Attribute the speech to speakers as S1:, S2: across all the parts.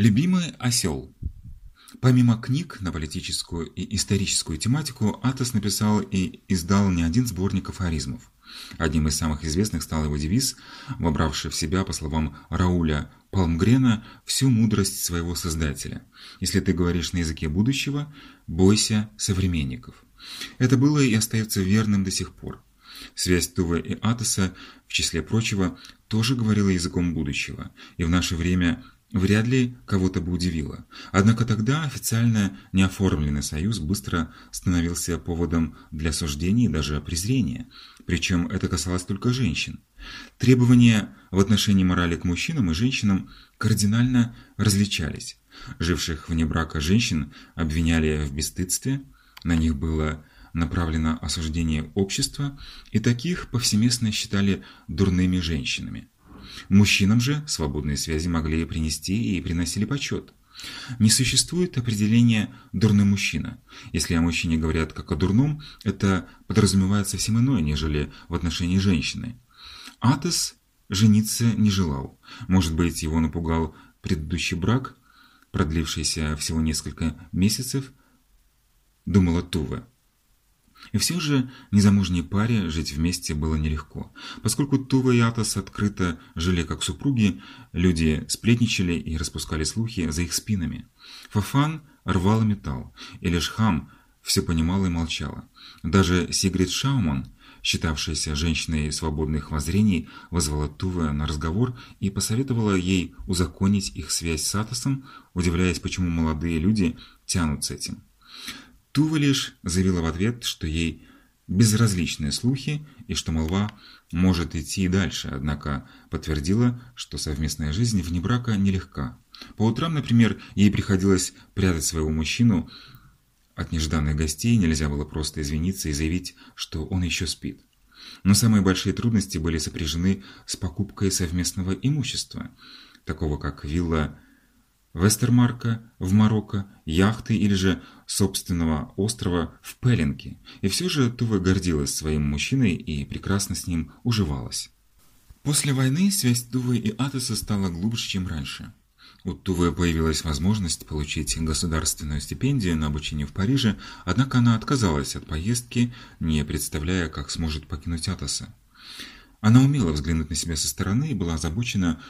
S1: Любимый осел. Помимо книг на политическую и историческую тематику, Атос написал и издал не один сборник афоризмов. Одним из самых известных стал его девиз, вобравший в себя, по словам Рауля Палмгрена, всю мудрость своего создателя. «Если ты говоришь на языке будущего, бойся современников». Это было и остается верным до сих пор. Связь Тувы и Атоса, в числе прочего, тоже говорила языком будущего, и в наше время – вряд ли кого-то бы удивило. Однако тогда официально неоформленный союз быстро становился поводом для суждений и даже презрения. Причем это касалось только женщин. Требования в отношении морали к мужчинам и женщинам кардинально различались. Живших вне брака женщин обвиняли в бесстыдстве, на них было направлено осуждение общества, и таких повсеместно считали дурными женщинами. Мужчинам же свободные связи могли принести и приносили почет. Не существует определения «дурный мужчина». Если о мужчине говорят как о дурном, это подразумевает совсем иное, нежели в отношении женщины. Атос жениться не желал. Может быть, его напугал предыдущий брак, продлившийся всего несколько месяцев, думала Тува. И все же незамужней паре жить вместе было нелегко. Поскольку Тува и Атос открыто жили как супруги, люди сплетничали и распускали слухи за их спинами. Фафан рвал металл, и лишь Хам все понимала и молчала. Даже Сигрид Шауман, считавшаяся женщиной свободных воззрений, вызвала Тува на разговор и посоветовала ей узаконить их связь с Атосом, удивляясь, почему молодые люди тянут с этим. Тува лишь заявила в ответ, что ей безразличны слухи и что молва может идти и дальше, однако подтвердила, что совместная жизнь вне брака нелегка. По утрам, например, ей приходилось прятать своего мужчину от нежданных гостей, нельзя было просто извиниться и заявить, что он еще спит. Но самые большие трудности были сопряжены с покупкой совместного имущества, такого как вилла Вестермарка в Марокко, яхты или же собственного острова в Пеленке. И все же Тува гордилась своим мужчиной и прекрасно с ним уживалась. После войны связь Тувы и Атоса стала глубже, чем раньше. У Тувы появилась возможность получить государственную стипендию на обучение в Париже, однако она отказалась от поездки, не представляя, как сможет покинуть Атоса. Она умела взглянуть на себя со стороны и была озабочена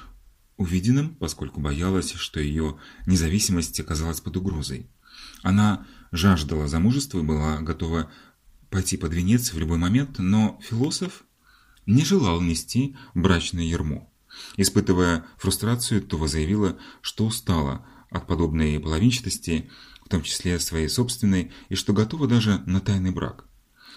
S1: увиденным, поскольку боялась, что ее независимость оказалась под угрозой. Она жаждала замужества и была готова пойти под венец в любой момент, но философ не желал нести брачное ярмо. Испытывая фрустрацию, Това заявила, что устала от подобной половинчатости, в том числе своей собственной, и что готова даже на тайный брак.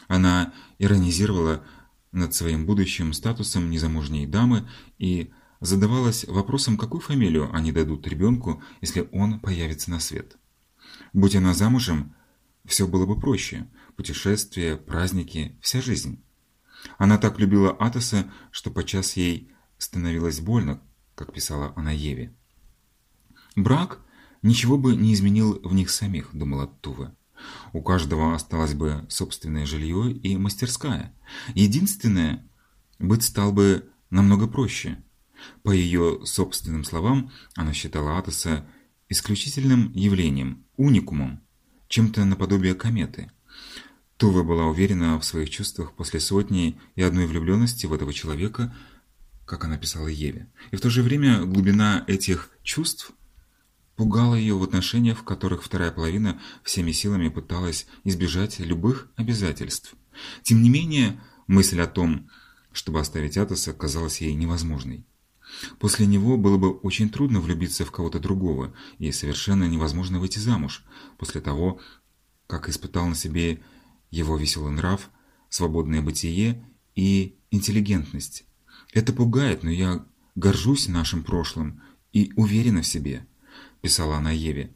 S1: Она иронизировала над своим будущим статусом незамужней дамы и задавалась вопросом, какую фамилию они дадут ребенку, если он появится на свет. Будь она замужем, все было бы проще. Путешествия, праздники, вся жизнь. Она так любила Атоса, что подчас ей становилось больно, как писала она Еве. Брак ничего бы не изменил в них самих, думала Тува. У каждого осталось бы собственное жилье и мастерская. Единственное, быть стал бы намного проще – по ее собственным словам, она считала Атоса исключительным явлением, уникумом, чем-то наподобие кометы. Тува была уверена в своих чувствах после сотни и одной влюбленности в этого человека, как она писала Еве. И в то же время глубина этих чувств пугала ее в отношениях, в которых вторая половина всеми силами пыталась избежать любых обязательств. Тем не менее, мысль о том, чтобы оставить Атоса, казалась ей невозможной. После него было бы очень трудно влюбиться в кого-то другого и совершенно невозможно выйти замуж после того, как испытал на себе его веселый нрав, свободное бытие и интеллигентность. Это пугает, но я горжусь нашим прошлым и уверена в себе, писала она Еве.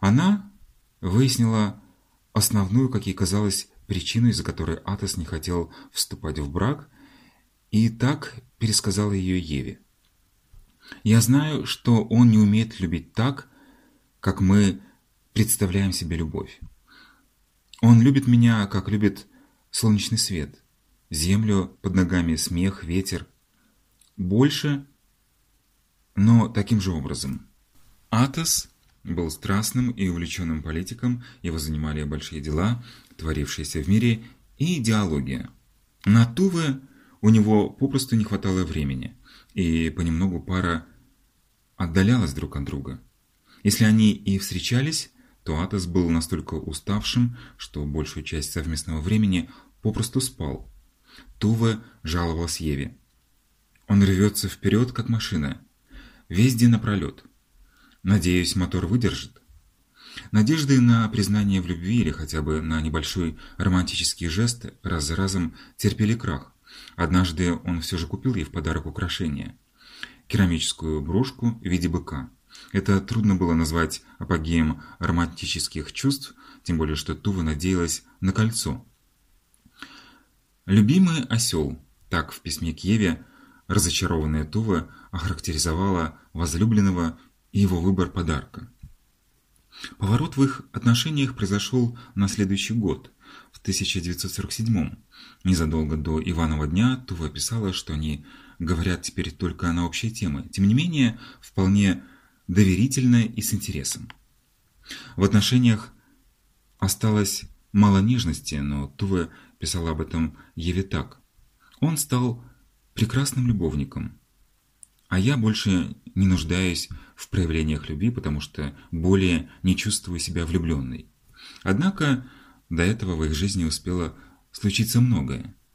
S1: Она выяснила основную, как ей казалось, причину, из-за которой Атос не хотел вступать в брак, и так пересказала ее Еве. Я знаю, что он не умеет любить так, как мы представляем себе любовь. Он любит меня, как любит солнечный свет, землю под ногами, смех, ветер. Больше, но таким же образом. Атос был страстным и увлеченным политиком, его занимали большие дела, творившиеся в мире, и идеология. На Туве у него попросту не хватало времени, и понемногу пара отдалялась друг от друга. Если они и встречались, то Атос был настолько уставшим, что большую часть совместного времени попросту спал. Туве жаловалась Еве. Он рвется вперед, как машина. Весь день напролет. Надеюсь, мотор выдержит. Надежды на признание в любви или хотя бы на небольшой романтический жест раз за разом терпели крах. Однажды он все же купил ей в подарок украшение – керамическую брошку в виде быка. Это трудно было назвать апогеем романтических чувств, тем более что Тува надеялась на кольцо. «Любимый осел» – так в письме к Еве разочарованная Тува охарактеризовала возлюбленного и его выбор подарка. Поворот в их отношениях произошел на следующий год, 1947 Незадолго до Иванова дня Тува писала, что они говорят теперь только на общие темы, тем не менее, вполне доверительно и с интересом. В отношениях осталось мало нежности, но Тува писала об этом Еве так. Он стал прекрасным любовником, а я больше не нуждаюсь в проявлениях любви, потому что более не чувствую себя влюбленной. Однако до этого в их жизни успело случиться многое.